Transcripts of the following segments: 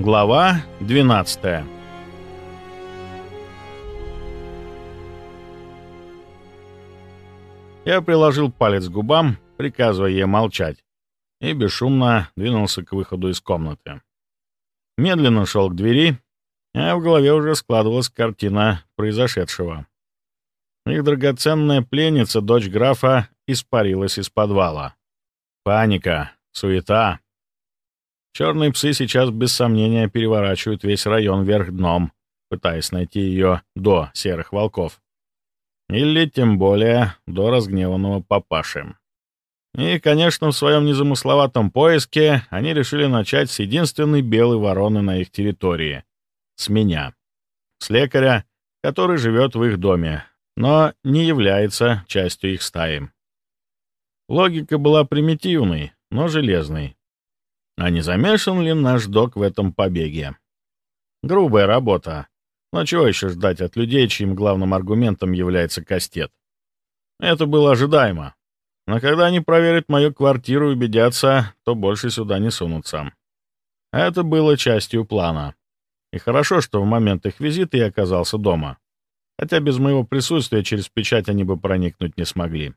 Глава 12 Я приложил палец к губам, приказывая ей молчать, и бесшумно двинулся к выходу из комнаты. Медленно шел к двери, а в голове уже складывалась картина произошедшего. Их драгоценная пленница, дочь графа, испарилась из подвала. Паника, суета, Черные псы сейчас без сомнения переворачивают весь район вверх дном, пытаясь найти ее до серых волков. Или, тем более, до разгневанного папаши. И, конечно, в своем незамысловатом поиске они решили начать с единственной белой вороны на их территории — с меня. С лекаря, который живет в их доме, но не является частью их стаи. Логика была примитивной, но железной. А не замешан ли наш док в этом побеге? Грубая работа. Но чего еще ждать от людей, чьим главным аргументом является кастет? Это было ожидаемо. Но когда они проверят мою квартиру и убедятся, то больше сюда не сунутся. Это было частью плана. И хорошо, что в момент их визита я оказался дома. Хотя без моего присутствия через печать они бы проникнуть не смогли.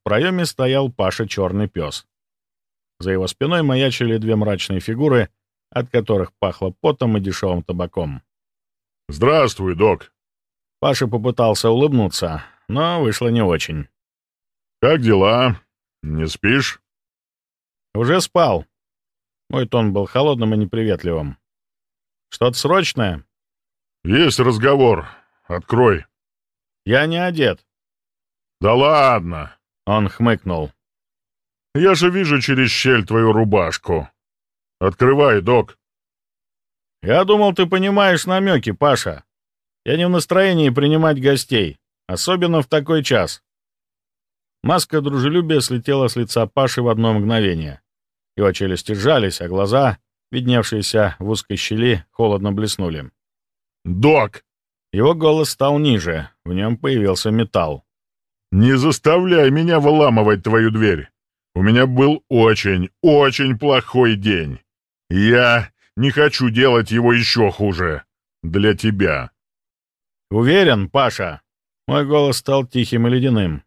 В проеме стоял Паша Черный Пес. За его спиной маячили две мрачные фигуры, от которых пахло потом и дешевым табаком. «Здравствуй, док!» Паша попытался улыбнуться, но вышло не очень. «Как дела? Не спишь?» «Уже спал». Мой тон был холодным и неприветливым. «Что-то срочное?» «Есть разговор. Открой». «Я не одет». «Да ладно!» — он хмыкнул. Я же вижу через щель твою рубашку. Открывай, док. Я думал, ты понимаешь намеки, Паша. Я не в настроении принимать гостей, особенно в такой час. Маска дружелюбия слетела с лица Паши в одно мгновение. Его челюсти сжались, а глаза, видневшиеся в узкой щели, холодно блеснули. «Док!» Его голос стал ниже, в нем появился металл. «Не заставляй меня выламывать твою дверь! У меня был очень, очень плохой день. Я не хочу делать его еще хуже. Для тебя. Уверен, Паша? Мой голос стал тихим и ледяным.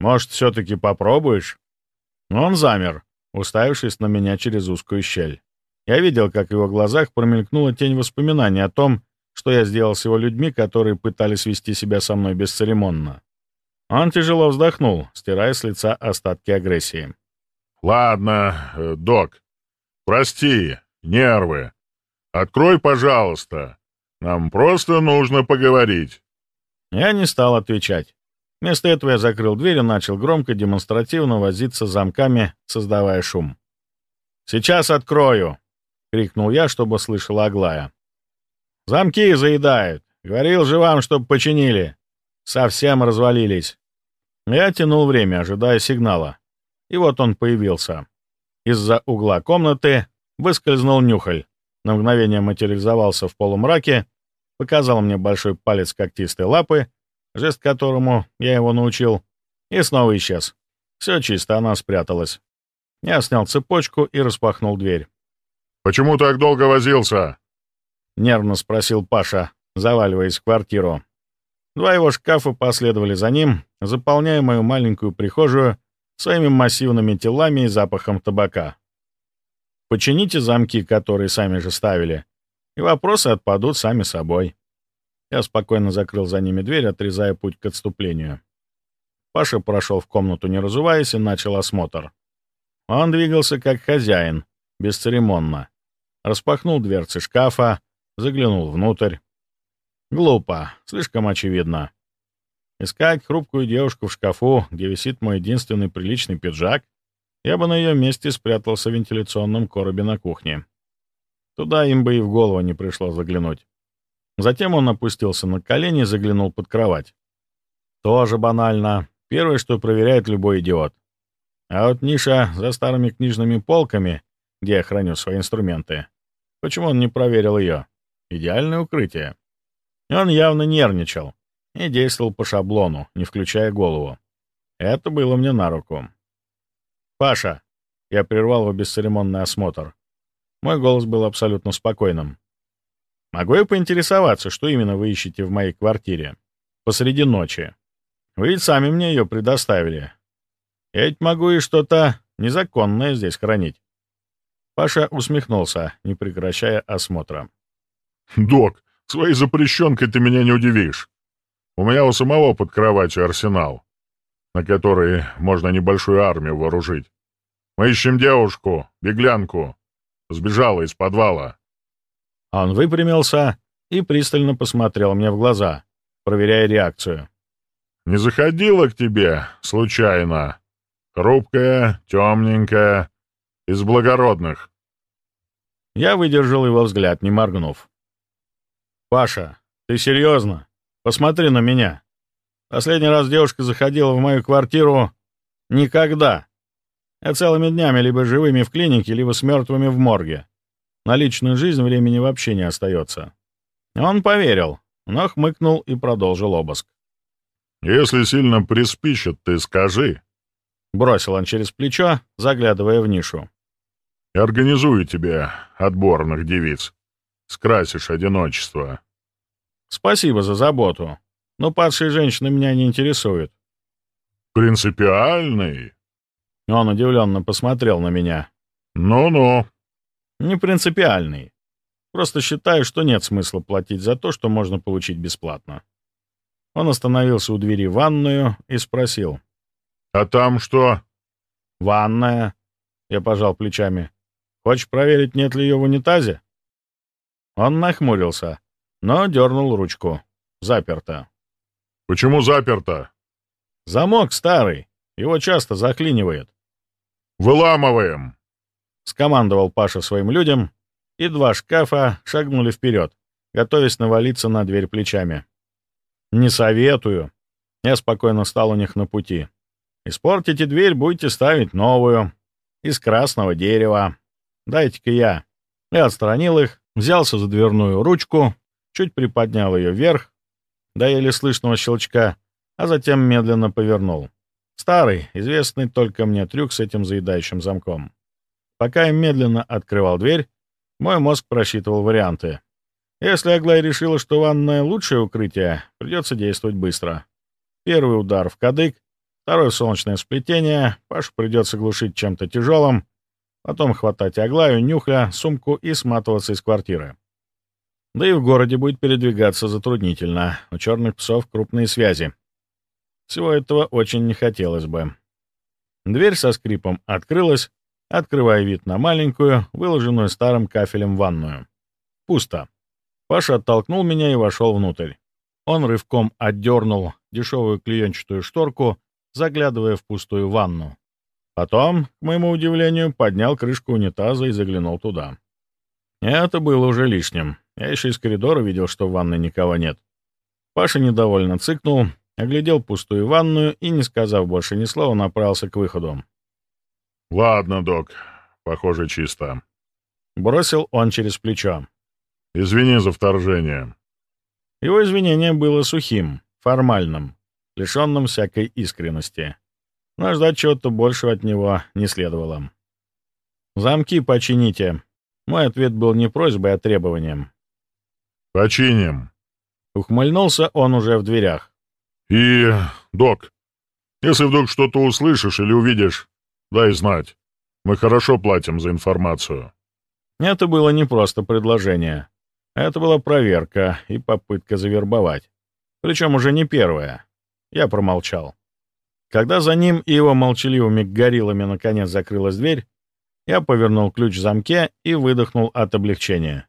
Может, все-таки попробуешь? Он замер, уставившись на меня через узкую щель. Я видел, как в его глазах промелькнула тень воспоминаний о том, что я сделал с его людьми, которые пытались вести себя со мной бесцеремонно. Он тяжело вздохнул, стирая с лица остатки агрессии. «Ладно, э, док, прости, нервы. Открой, пожалуйста. Нам просто нужно поговорить». Я не стал отвечать. Вместо этого я закрыл дверь и начал громко демонстративно возиться замками, создавая шум. «Сейчас открою!» — крикнул я, чтобы слышала Аглая. «Замки заедают. Говорил же вам, чтобы починили. Совсем развалились. Я тянул время, ожидая сигнала. И вот он появился. Из-за угла комнаты выскользнул нюхаль. На мгновение материализовался в полумраке, показал мне большой палец когтистой лапы, жест которому я его научил, и снова исчез. Все чисто, она спряталась. Я снял цепочку и распахнул дверь. «Почему так долго возился?» — нервно спросил Паша, заваливаясь в квартиру. Два его шкафа последовали за ним, заполняя мою маленькую прихожую своими массивными телами и запахом табака. Почините замки, которые сами же ставили, и вопросы отпадут сами собой. Я спокойно закрыл за ними дверь, отрезая путь к отступлению. Паша прошел в комнату, не разуваясь, и начал осмотр. Он двигался как хозяин, бесцеремонно. Распахнул дверцы шкафа, заглянул внутрь. Глупо, слишком очевидно. Искать хрупкую девушку в шкафу, где висит мой единственный приличный пиджак, я бы на ее месте спрятался в вентиляционном коробе на кухне. Туда им бы и в голову не пришло заглянуть. Затем он опустился на колени и заглянул под кровать. Тоже банально. Первое, что проверяет любой идиот. А вот ниша за старыми книжными полками, где я храню свои инструменты. Почему он не проверил ее? Идеальное укрытие. Он явно нервничал и действовал по шаблону, не включая голову. Это было мне на руку. «Паша!» — я прервал его бесцеремонный осмотр. Мой голос был абсолютно спокойным. «Могу я поинтересоваться, что именно вы ищете в моей квартире? Посреди ночи. Вы ведь сами мне ее предоставили. Я ведь могу и что-то незаконное здесь хранить». Паша усмехнулся, не прекращая осмотра. «Док, своей запрещенкой ты меня не удивишь. У меня у самого под кроватью арсенал, на который можно небольшую армию вооружить. Мы ищем девушку, беглянку. Сбежала из подвала». Он выпрямился и пристально посмотрел мне в глаза, проверяя реакцию. «Не заходила к тебе, случайно. Хрупкая, темненькая, из благородных». Я выдержал его взгляд, не моргнув. «Паша, ты серьезно? Посмотри на меня. Последний раз девушка заходила в мою квартиру никогда. Я целыми днями либо живыми в клинике, либо с мертвыми в морге. На личную жизнь времени вообще не остается. Он поверил, но хмыкнул и продолжил обыск. «Если сильно приспичит, ты скажи», — бросил он через плечо, заглядывая в нишу. «И организую тебе отборных девиц. Скрасишь одиночество». «Спасибо за заботу, но падшие женщины меня не интересуют». «Принципиальный?» Он удивленно посмотрел на меня. «Ну-ну». «Не принципиальный. Просто считаю, что нет смысла платить за то, что можно получить бесплатно». Он остановился у двери в ванную и спросил. «А там что?» «Ванная», — я пожал плечами. «Хочешь проверить, нет ли ее в унитазе?» Он нахмурился, но дернул ручку. Заперто. «Почему заперто?» «Замок старый. Его часто заклинивает». «Выламываем!» — скомандовал Паша своим людям, и два шкафа шагнули вперед, готовясь навалиться на дверь плечами. «Не советую». Я спокойно стал у них на пути. «Испортите дверь, будете ставить новую. Из красного дерева. Дайте-ка я». Я отстранил их, взялся за дверную ручку, чуть приподнял ее вверх, до еле слышного щелчка, а затем медленно повернул. Старый, известный только мне трюк с этим заедающим замком. Пока я медленно открывал дверь, мой мозг просчитывал варианты. Если Аглая решила, что ванная — лучшее укрытие, придется действовать быстро. Первый удар в кадык, второе — солнечное сплетение, Пашу придется глушить чем-то тяжелым, потом хватать Аглаю, нюхля, сумку и сматываться из квартиры. Да и в городе будет передвигаться затруднительно. У черных псов крупные связи. Всего этого очень не хотелось бы. Дверь со скрипом открылась, открывая вид на маленькую, выложенную старым кафелем ванную. Пусто. Паша оттолкнул меня и вошел внутрь. Он рывком отдернул дешевую клеенчатую шторку, заглядывая в пустую ванну. Потом, к моему удивлению, поднял крышку унитаза и заглянул туда. Это было уже лишним. Я еще из коридора видел, что в ванной никого нет. Паша недовольно цыкнул, оглядел пустую ванную и, не сказав больше ни слова, направился к выходу. «Ладно, док, похоже, чисто». Бросил он через плечо. «Извини за вторжение». Его извинение было сухим, формальным, лишенным всякой искренности. Но ждать чего-то большего от него не следовало. «Замки почините». Мой ответ был не просьбой, а требованием. «Починим». Ухмыльнулся он уже в дверях. «И, док, если вдруг что-то услышишь или увидишь, дай знать. Мы хорошо платим за информацию». Это было не просто предложение. Это была проверка и попытка завербовать. Причем уже не первая. Я промолчал. Когда за ним и его молчаливыми гориллами наконец закрылась дверь, я повернул ключ в замке и выдохнул от облегчения.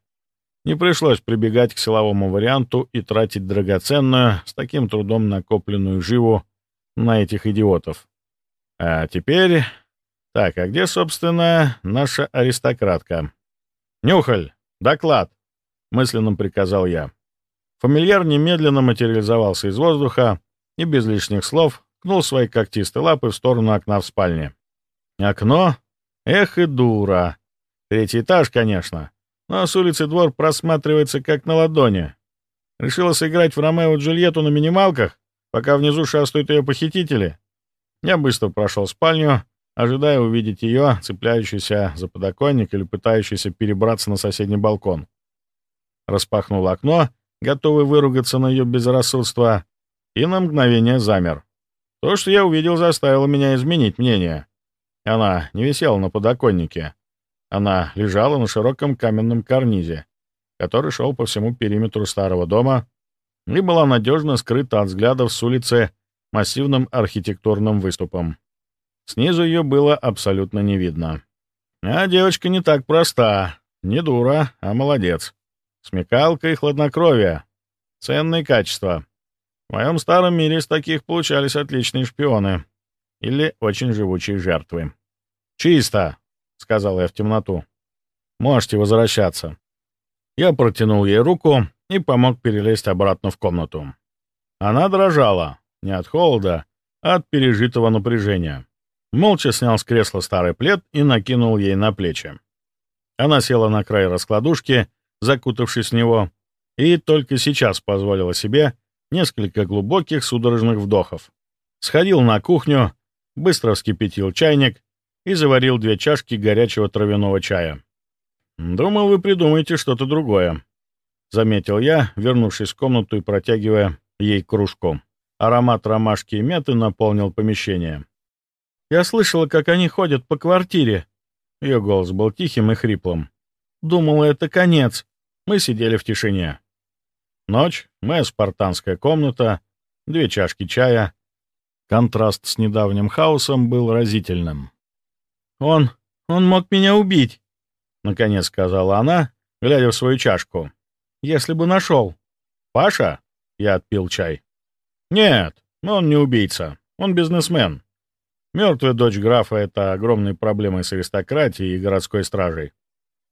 Не пришлось прибегать к силовому варианту и тратить драгоценную, с таким трудом накопленную живу на этих идиотов. А теперь... Так, а где, собственно, наша аристократка? «Нюхаль! Доклад!» — мысленно приказал я. Фамильяр немедленно материализовался из воздуха и без лишних слов кнул свои когтистые лапы в сторону окна в спальне. Окно? Эх и дура. Третий этаж, конечно но с улицы двор просматривается как на ладони. Решила сыграть в Ромео Джульетту на минималках, пока внизу шастают ее похитители. Я быстро прошел спальню, ожидая увидеть ее, цепляющуюся за подоконник или пытающуюся перебраться на соседний балкон. Распахнул окно, готовый выругаться на ее безрассудство, и на мгновение замер. То, что я увидел, заставило меня изменить мнение. Она не висела на подоконнике. Она лежала на широком каменном карнизе, который шел по всему периметру старого дома и была надежно скрыта от взглядов с улицы массивным архитектурным выступом. Снизу ее было абсолютно не видно. А девочка не так проста. Не дура, а молодец. Смекалка и хладнокровие. Ценные качества. В моем старом мире из таких получались отличные шпионы. Или очень живучие жертвы. «Чисто!» — сказал я в темноту. «Можете возвращаться». Я протянул ей руку и помог перелезть обратно в комнату. Она дрожала, не от холода, а от пережитого напряжения. Молча снял с кресла старый плед и накинул ей на плечи. Она села на край раскладушки, закутавшись в него, и только сейчас позволила себе несколько глубоких судорожных вдохов. Сходил на кухню, быстро вскипятил чайник и заварил две чашки горячего травяного чая. «Думал, вы придумаете что-то другое», — заметил я, вернувшись в комнату и протягивая ей кружку. Аромат ромашки и мяты наполнил помещение. «Я слышала, как они ходят по квартире». Ее голос был тихим и хриплым. «Думала, это конец». Мы сидели в тишине. Ночь, моя спартанская комната, две чашки чая. Контраст с недавним хаосом был разительным. «Он... он мог меня убить», — наконец сказала она, глядя в свою чашку. «Если бы нашел». «Паша?» — я отпил чай. «Нет, он не убийца. Он бизнесмен. Мертвая дочь графа — это огромные проблемы с аристократией и городской стражей.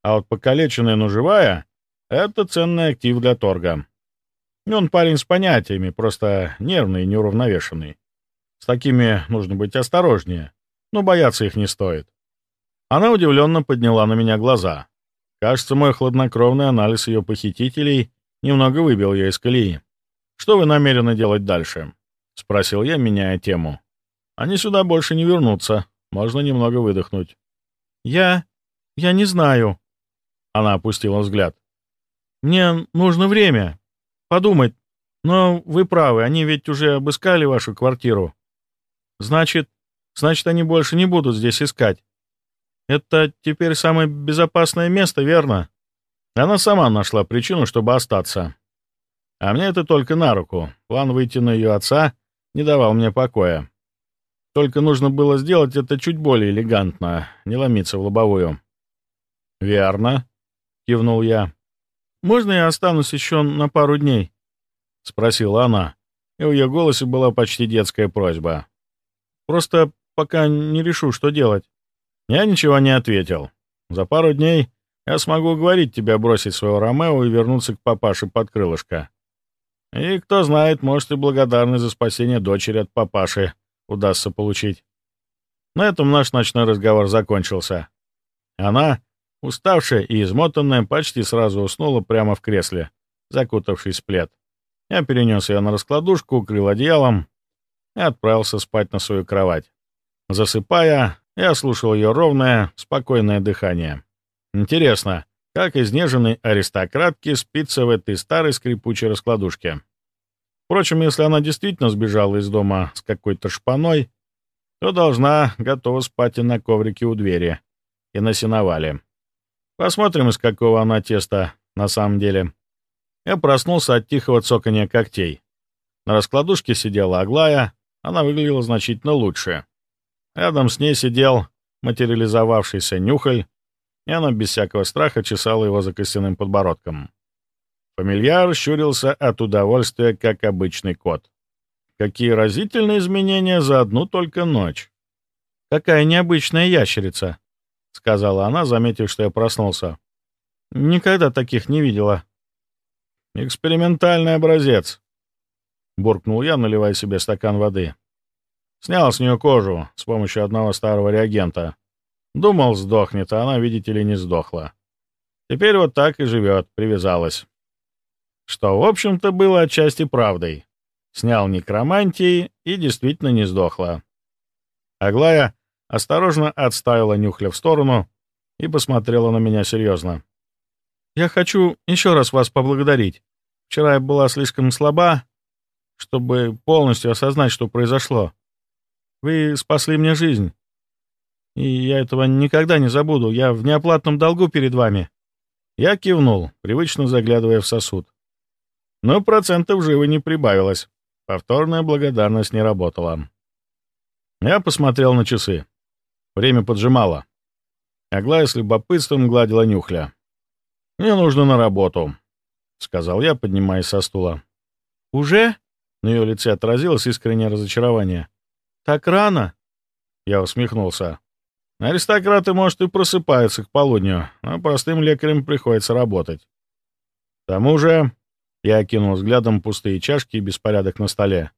А вот покалеченная, но живая — это ценный актив для торга. Он парень с понятиями, просто нервный и неуравновешенный. С такими нужно быть осторожнее, но бояться их не стоит. Она удивленно подняла на меня глаза. Кажется, мой хладнокровный анализ ее похитителей немного выбил ее из колеи. «Что вы намерены делать дальше?» — спросил я, меняя тему. «Они сюда больше не вернутся. Можно немного выдохнуть». «Я... я не знаю». Она опустила взгляд. «Мне нужно время подумать. Но вы правы, они ведь уже обыскали вашу квартиру. Значит, значит, они больше не будут здесь искать. Это теперь самое безопасное место, верно? Она сама нашла причину, чтобы остаться. А мне это только на руку. План выйти на ее отца не давал мне покоя. Только нужно было сделать это чуть более элегантно, не ломиться в лобовую. «Верно», — кивнул я. «Можно я останусь еще на пару дней?» — спросила она, и в ее голосе была почти детская просьба. «Просто пока не решу, что делать». Я ничего не ответил. За пару дней я смогу уговорить тебя бросить своего Ромео и вернуться к папаше под крылышко. И кто знает, может и благодарность за спасение дочери от папаши удастся получить. На этом наш ночной разговор закончился. Она, Уставшая и измотанная, почти сразу уснула прямо в кресле, закутавшись в плед. Я перенес ее на раскладушку, укрыл одеялом и отправился спать на свою кровать. Засыпая, я слушал ее ровное, спокойное дыхание. Интересно, как изнеженной аристократке спится в этой старой скрипучей раскладушке. Впрочем, если она действительно сбежала из дома с какой-то шпаной, то должна готова спать и на коврике у двери, и на сеновале. Посмотрим, из какого она теста на самом деле. Я проснулся от тихого цокания когтей. На раскладушке сидела Аглая, она выглядела значительно лучше. Рядом с ней сидел материализовавшийся нюхаль, и она без всякого страха чесала его за костяным подбородком. Фамильяр щурился от удовольствия, как обычный кот. Какие разительные изменения за одну только ночь. Какая необычная ящерица. — сказала она, заметив, что я проснулся. «Никогда таких не видела». «Экспериментальный образец», — буркнул я, наливая себе стакан воды. Снял с нее кожу с помощью одного старого реагента. Думал, сдохнет, а она, видите ли, не сдохла. Теперь вот так и живет, привязалась. Что, в общем-то, было отчасти правдой. Снял некромантии и действительно не сдохла. Аглая осторожно отставила Нюхля в сторону и посмотрела на меня серьезно. «Я хочу еще раз вас поблагодарить. Вчера я была слишком слаба, чтобы полностью осознать, что произошло. Вы спасли мне жизнь. И я этого никогда не забуду. Я в неоплатном долгу перед вами». Я кивнул, привычно заглядывая в сосуд. Но процентов живы не прибавилось. Повторная благодарность не работала. Я посмотрел на часы. Время поджимало. Аглая с любопытством гладила нюхля. «Мне нужно на работу», — сказал я, поднимаясь со стула. «Уже?» — на ее лице отразилось искреннее разочарование. «Так рано?» Я усмехнулся. «Аристократы, может, и просыпаются к полудню, но простым лекарям приходится работать. К тому же...» — я окинул взглядом пустые чашки и беспорядок на столе.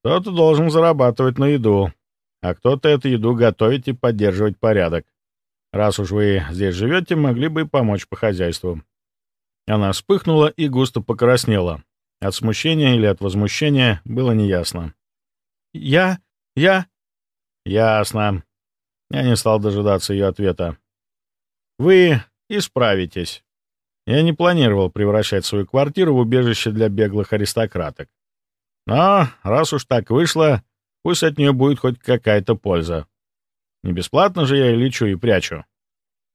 «Кто-то должен зарабатывать на еду, а кто-то эту еду готовить и поддерживать порядок. Раз уж вы здесь живете, могли бы помочь по хозяйству». Она вспыхнула и густо покраснела. От смущения или от возмущения было неясно. «Я... я...» «Ясно». Я не стал дожидаться ее ответа. «Вы исправитесь. Я не планировал превращать свою квартиру в убежище для беглых аристократок. Но, раз уж так вышло, пусть от нее будет хоть какая-то польза. Не бесплатно же я лечу, и прячу.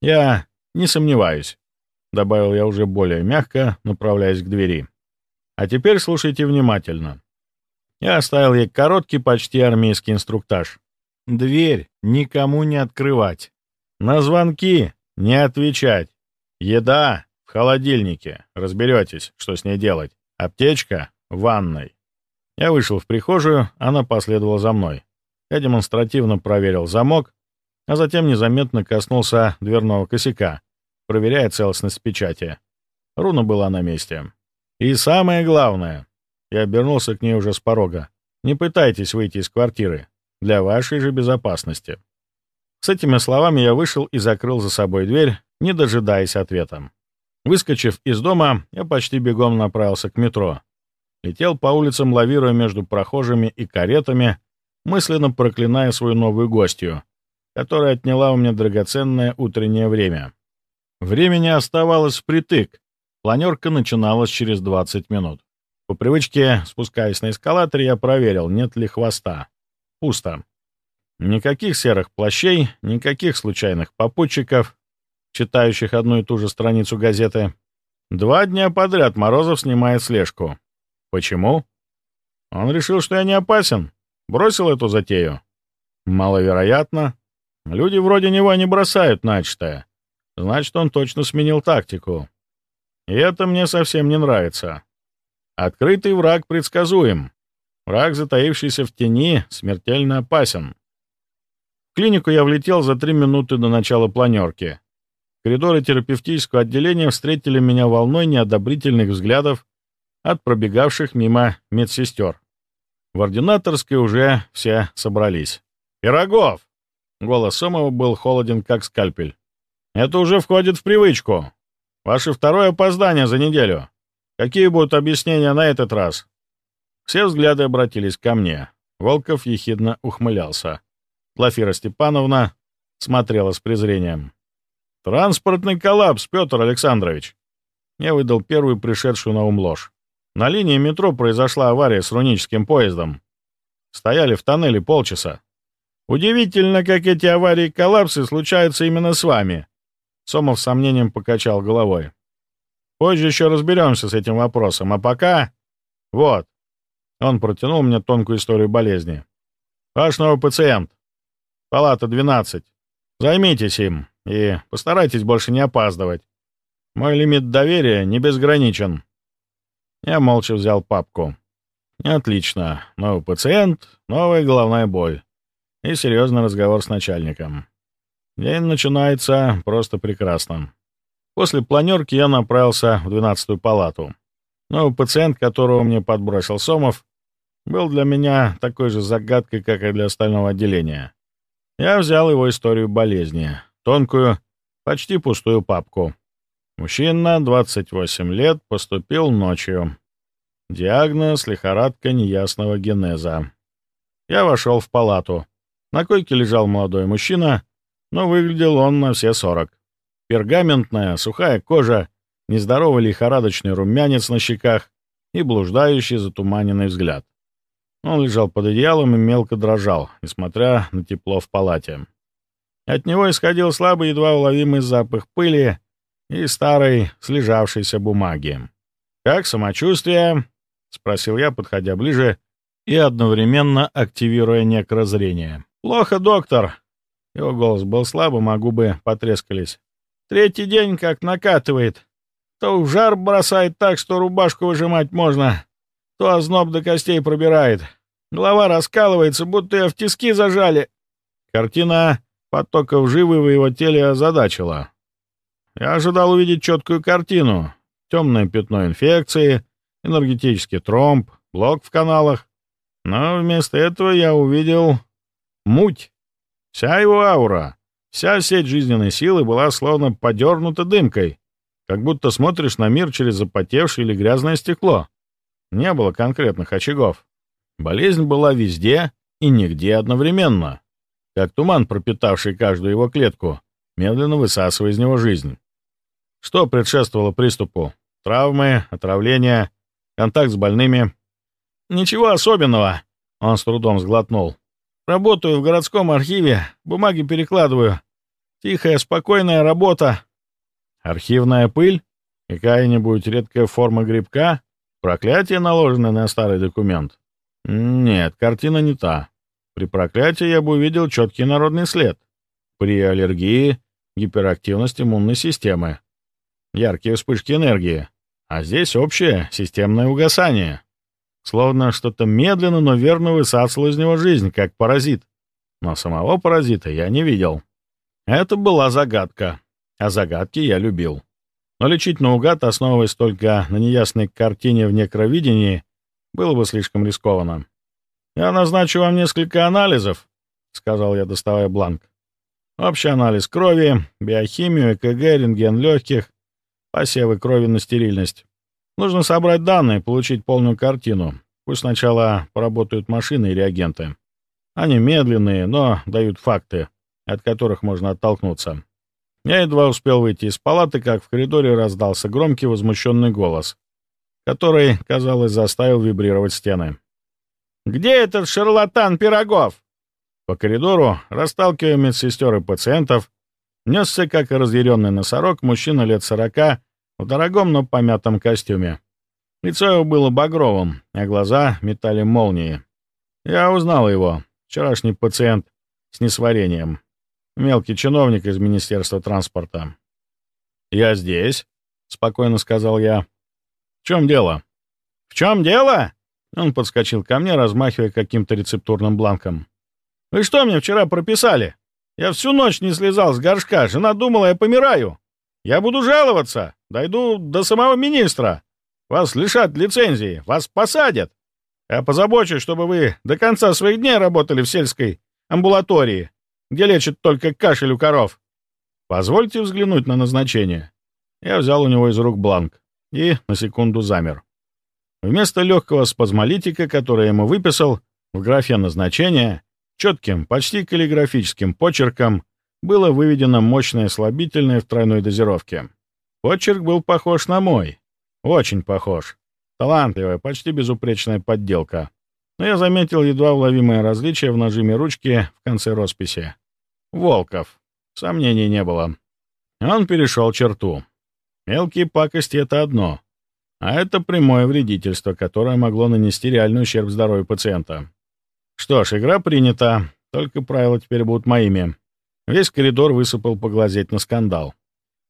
Я не сомневаюсь», — добавил я уже более мягко, направляясь к двери. «А теперь слушайте внимательно». Я оставил ей короткий, почти армейский инструктаж. Дверь никому не открывать. На звонки не отвечать. Еда в холодильнике. Разберетесь, что с ней делать. Аптечка в ванной. Я вышел в прихожую, она последовала за мной. Я демонстративно проверил замок, а затем незаметно коснулся дверного косяка, проверяя целостность печати. Руна была на месте. И самое главное, я обернулся к ней уже с порога. Не пытайтесь выйти из квартиры. Для вашей же безопасности. С этими словами я вышел и закрыл за собой дверь, не дожидаясь ответа. Выскочив из дома, я почти бегом направился к метро. Летел по улицам, лавируя между прохожими и каретами, мысленно проклиная свою новую гостью, которая отняла у меня драгоценное утреннее время. Времени оставалось впритык. Планерка начиналась через 20 минут. По привычке, спускаясь на эскалатор, я проверил, нет ли хвоста. Пусто. Никаких серых плащей, никаких случайных попутчиков, читающих одну и ту же страницу газеты. Два дня подряд Морозов снимает слежку. Почему? Он решил, что я не опасен. Бросил эту затею. Маловероятно. Люди вроде него не бросают начатое. Значит, он точно сменил тактику. И это мне совсем не нравится. Открытый враг предсказуем. Враг, затаившийся в тени, смертельно опасен. В клинику я влетел за три минуты до начала планерки. Коридоры терапевтического отделения встретили меня волной неодобрительных взглядов от пробегавших мимо медсестер. В ординаторской уже все собрались. «Пирогов!» Голос Сомова был холоден, как скальпель. «Это уже входит в привычку. Ваше второе опоздание за неделю. Какие будут объяснения на этот раз?» Все взгляды обратились ко мне. Волков ехидно ухмылялся. Глафира Степановна смотрела с презрением. «Транспортный коллапс, Петр Александрович!» Я выдал первую пришедшую на ум ложь. На линии метро произошла авария с руническим поездом. Стояли в тоннеле полчаса. Удивительно, как эти аварии и коллапсы случаются именно с вами. Сомов с сомнением покачал головой. Позже еще разберемся с этим вопросом, а пока... Вот, он протянул мне тонкую историю болезни. «Ваш новый пациент. Палата 12. Займитесь им и постарайтесь больше не опаздывать. Мой лимит доверия не безграничен». Я молча взял папку. «Отлично. Новый пациент, новая головная боль. И серьезный разговор с начальником. День начинается просто прекрасно. После планерки я направился в двенадцатую палату. Новый пациент, которого мне подбросил Сомов, был для меня такой же загадкой, как и для остального отделения. Я взял его историю болезни, тонкую, почти пустую папку. Мужчина, 28 лет, поступил ночью. Диагноз — лихорадка неясного генеза. Я вошел в палату. На койке лежал молодой мужчина, но выглядел он на все сорок. Пергаментная, сухая кожа, нездоровый лихорадочный румянец на щеках и блуждающий затуманенный взгляд. Он лежал под одеялом и мелко дрожал, несмотря на тепло в палате. От него исходил слабый, едва уловимый запах пыли и старой, слежавшейся бумаги. «Как самочувствие?» — спросил я, подходя ближе и одновременно активируя некрозрение. «Плохо, доктор!» Его голос был слабым, а губы потрескались. «Третий день как накатывает. То в жар бросает так, что рубашку выжимать можно, то озноб до костей пробирает. Голова раскалывается, будто ее в тиски зажали. Картина потоков живы в его теле озадачила. Я ожидал увидеть четкую картину. Темное пятно инфекции, энергетический тромб, блок в каналах. Но вместо этого я увидел муть. Вся его аура, вся сеть жизненной силы была словно подернута дымкой, как будто смотришь на мир через запотевшее или грязное стекло. Не было конкретных очагов. Болезнь была везде и нигде одновременно, как туман, пропитавший каждую его клетку, медленно высасывая из него жизнь. Что предшествовало приступу? Травмы, отравления, контакт с больными? Ничего особенного, он с трудом сглотнул. Работаю в городском архиве, бумаги перекладываю. Тихая, спокойная работа. Архивная пыль? Какая-нибудь редкая форма грибка? Проклятие, наложенное на старый документ? Нет, картина не та. При проклятии я бы увидел четкий народный след. При аллергии — гиперактивность иммунной системы. Яркие вспышки энергии. А здесь общее системное угасание. Словно что-то медленно, но верно высасывало из него жизнь, как паразит. Но самого паразита я не видел. Это была загадка. А загадки я любил. Но лечить наугад, основываясь только на неясной картине в некровидении, было бы слишком рискованно. «Я назначу вам несколько анализов», — сказал я, доставая бланк. «Общий анализ крови, биохимию, ЭКГ, рентген легких, посевы крови на стерильность. Нужно собрать данные, получить полную картину. Пусть сначала поработают машины и реагенты. Они медленные, но дают факты, от которых можно оттолкнуться. Я едва успел выйти из палаты, как в коридоре раздался громкий возмущенный голос, который, казалось, заставил вибрировать стены. «Где этот шарлатан Пирогов?» По коридору, расталкивая медсестер и пациентов, несся, как разъяренный носорог, мужчина лет сорока в дорогом, но помятом костюме. Лицо его было багровым, а глаза метали молнии. Я узнал его, вчерашний пациент с несварением. Мелкий чиновник из Министерства транспорта. «Я здесь», — спокойно сказал я. «В чем дело?» «В чем дело?» Он подскочил ко мне, размахивая каким-то рецептурным бланком. «Вы что мне вчера прописали? Я всю ночь не слезал с горшка, жена думала, я помираю. Я буду жаловаться, дойду до самого министра. Вас лишат лицензии, вас посадят. Я позабочусь, чтобы вы до конца своих дней работали в сельской амбулатории, где лечат только кашель у коров. Позвольте взглянуть на назначение. Я взял у него из рук бланк и на секунду замер. Вместо легкого спазмолитика, который ему выписал, в графе назначения, четким, почти каллиграфическим почерком было выведено мощное слабительное в тройной дозировке. Почерк был похож на мой. Очень похож. Талантливая, почти безупречная подделка. Но я заметил едва уловимое различие в нажиме ручки в конце росписи. Волков. Сомнений не было. Он перешел черту. Мелкие пакости — это одно, а это прямое вредительство, которое могло нанести реальный ущерб здоровью пациента. Что ж, игра принята, только правила теперь будут моими. Весь коридор высыпал поглазеть на скандал.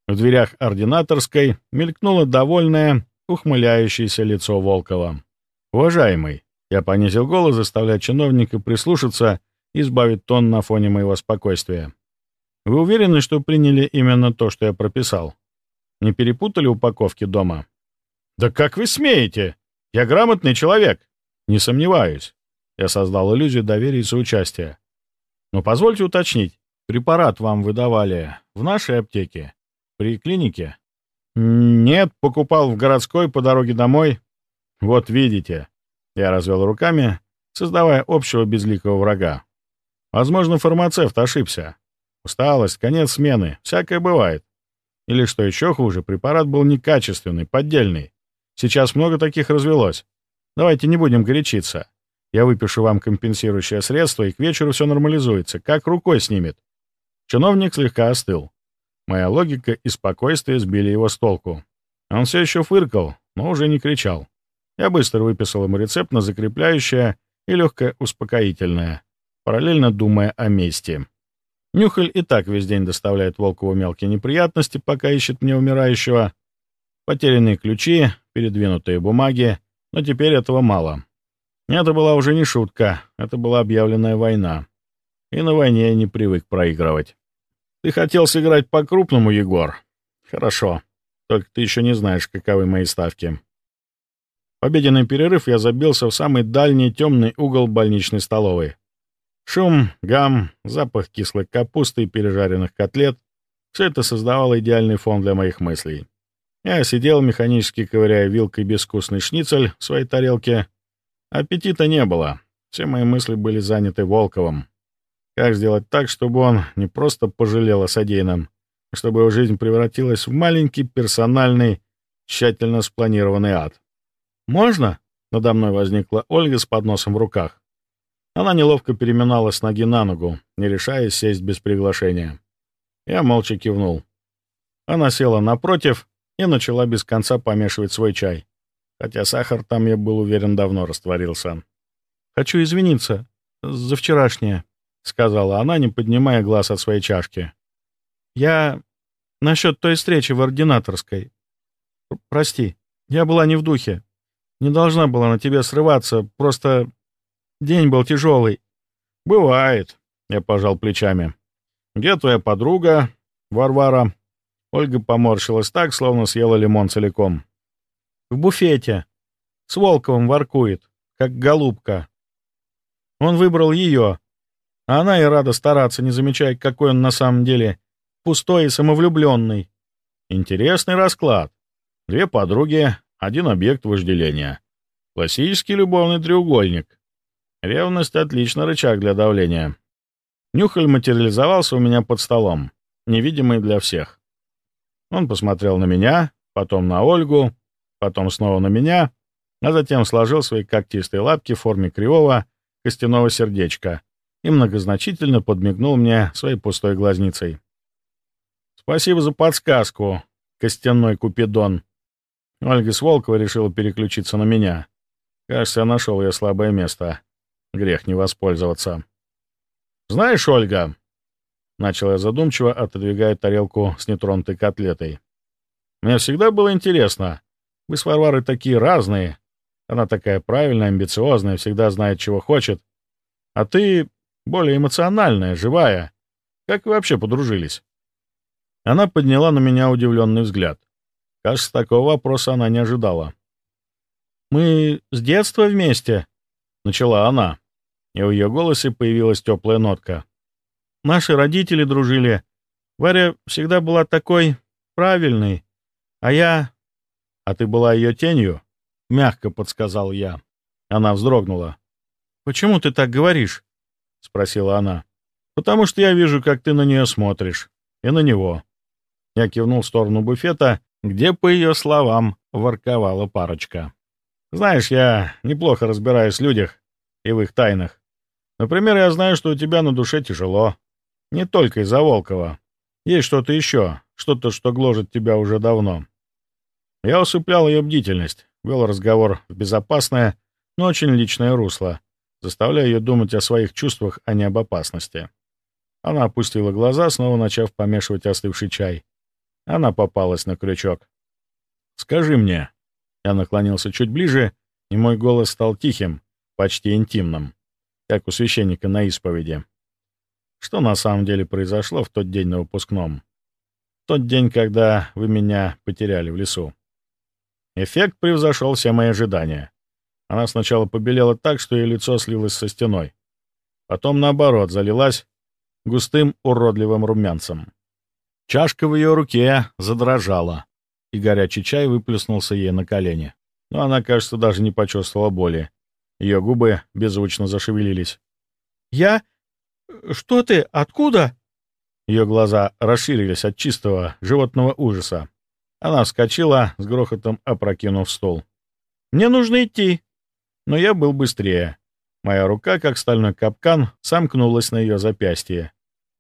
В дверях ординаторской мелькнуло довольное, ухмыляющееся лицо Волкова. «Уважаемый», — я понизил голос, заставляя чиновника прислушаться избавить тон на фоне моего спокойствия. «Вы уверены, что приняли именно то, что я прописал? Не перепутали упаковки дома?» «Да как вы смеете? Я грамотный человек!» «Не сомневаюсь». Я создал иллюзию доверия и соучастия. «Но позвольте уточнить, препарат вам выдавали в нашей аптеке? При клинике?» «Нет, покупал в городской по дороге домой». «Вот видите». Я развел руками, создавая общего безликого врага. Возможно, фармацевт ошибся. Усталость, конец смены, всякое бывает. Или, что еще хуже, препарат был некачественный, поддельный. Сейчас много таких развелось. Давайте не будем горячиться. Я выпишу вам компенсирующее средство, и к вечеру все нормализуется, как рукой снимет. Чиновник слегка остыл. Моя логика и спокойствие сбили его с толку. Он все еще фыркал, но уже не кричал. Я быстро выписал ему рецепт на закрепляющее и легкое успокоительное, параллельно думая о мести. Нюхаль и так весь день доставляет Волкову мелкие неприятности, пока ищет мне умирающего. Потерянные ключи, передвинутые бумаги, но теперь этого мало. Это была уже не шутка, это была объявленная война. И на войне я не привык проигрывать. Ты хотел сыграть по-крупному, Егор? Хорошо. Только ты еще не знаешь, каковы мои ставки. В перерыв я забился в самый дальний темный угол больничной столовой. Шум, гам, запах кислой капусты и пережаренных котлет — все это создавало идеальный фон для моих мыслей. Я сидел, механически ковыряя вилкой безвкусный шницель в своей тарелке. Аппетита не было. Все мои мысли были заняты Волковым. Как сделать так, чтобы он не просто пожалел о содеянном, а чтобы его жизнь превратилась в маленький, персональный, тщательно спланированный ад? «Можно?» — надо мной возникла Ольга с подносом в руках. Она неловко переминалась с ноги на ногу, не решаясь сесть без приглашения. Я молча кивнул. Она села напротив и начала без конца помешивать свой чай, хотя сахар там, я был уверен, давно растворился. «Хочу извиниться за вчерашнее», — сказала она, не поднимая глаз от своей чашки. «Я... насчет той встречи в ординаторской. Прости, я была не в духе. Не должна была на тебя срываться, просто день был тяжелый». «Бывает», — я пожал плечами. «Где твоя подруга, Варвара?» Ольга поморщилась так, словно съела лимон целиком. «В буфете. С Волковым воркует, как голубка. Он выбрал ее, она и рада стараться, не замечая, какой он на самом деле пустой и самовлюбленный. Интересный расклад. Две подруги, один объект вожделения. Классический любовный треугольник. Ревность — отличный рычаг для давления. Нюхаль материализовался у меня под столом, невидимый для всех. Он посмотрел на меня, потом на Ольгу, потом снова на меня, а затем сложил свои когтистые лапки в форме кривого костяного сердечка и многозначительно подмигнул мне своей пустой глазницей. «Спасибо за подсказку, костяной купидон». Ольга Сволкова решила переключиться на меня. Кажется, я нашел ее слабое место. Грех не воспользоваться. «Знаешь, Ольга, Начал я задумчиво, отодвигая тарелку с нетронутой котлетой. «Мне всегда было интересно. Вы с Варварой такие разные. Она такая правильная, амбициозная, всегда знает, чего хочет. А ты более эмоциональная, живая. Как вы вообще подружились?» Она подняла на меня удивленный взгляд. Кажется, такого вопроса она не ожидала. «Мы с детства вместе?» — начала она, и в ее голосе появилась теплая нотка. Наши родители дружили. Варя всегда была такой правильной, а я... — А ты была ее тенью? — мягко подсказал я. Она вздрогнула. «Почему ты так говоришь?» — спросила она. «Потому что я вижу, как ты на нее смотришь. И на него». Я кивнул в сторону буфета, где, по ее словам, ворковала парочка. «Знаешь, я неплохо разбираюсь в людях и в их тайнах. Например, я знаю, что у тебя на душе тяжело. Не только из-за Волкова. Есть что-то еще, что-то, что гложет тебя уже давно. Я усыплял ее бдительность, вел разговор в безопасное, но очень личное русло, заставляя ее думать о своих чувствах, а не об опасности. Она опустила глаза, снова начав помешивать остывший чай. Она попалась на крючок. «Скажи мне». Я наклонился чуть ближе, и мой голос стал тихим, почти интимным, как у священника на исповеди. Что на самом деле произошло в тот день на выпускном? Тот день, когда вы меня потеряли в лесу. Эффект превзошел все мои ожидания. Она сначала побелела так, что ее лицо слилось со стеной. Потом, наоборот, залилась густым уродливым румянцем. Чашка в ее руке задрожала, и горячий чай выплеснулся ей на колени. Но она, кажется, даже не почувствовала боли. Ее губы беззвучно зашевелились. «Я что ты? Откуда?» Ее глаза расширились от чистого животного ужаса. Она вскочила, с грохотом опрокинув стол. «Мне нужно идти!» Но я был быстрее. Моя рука, как стальной капкан, сомкнулась на ее запястье.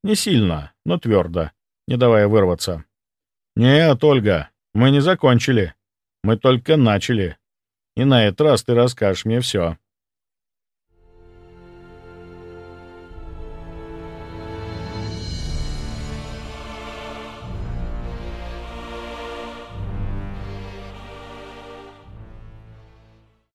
Не сильно, но твердо, не давая вырваться. «Нет, Ольга, мы не закончили. Мы только начали. И на этот раз ты расскажешь мне все».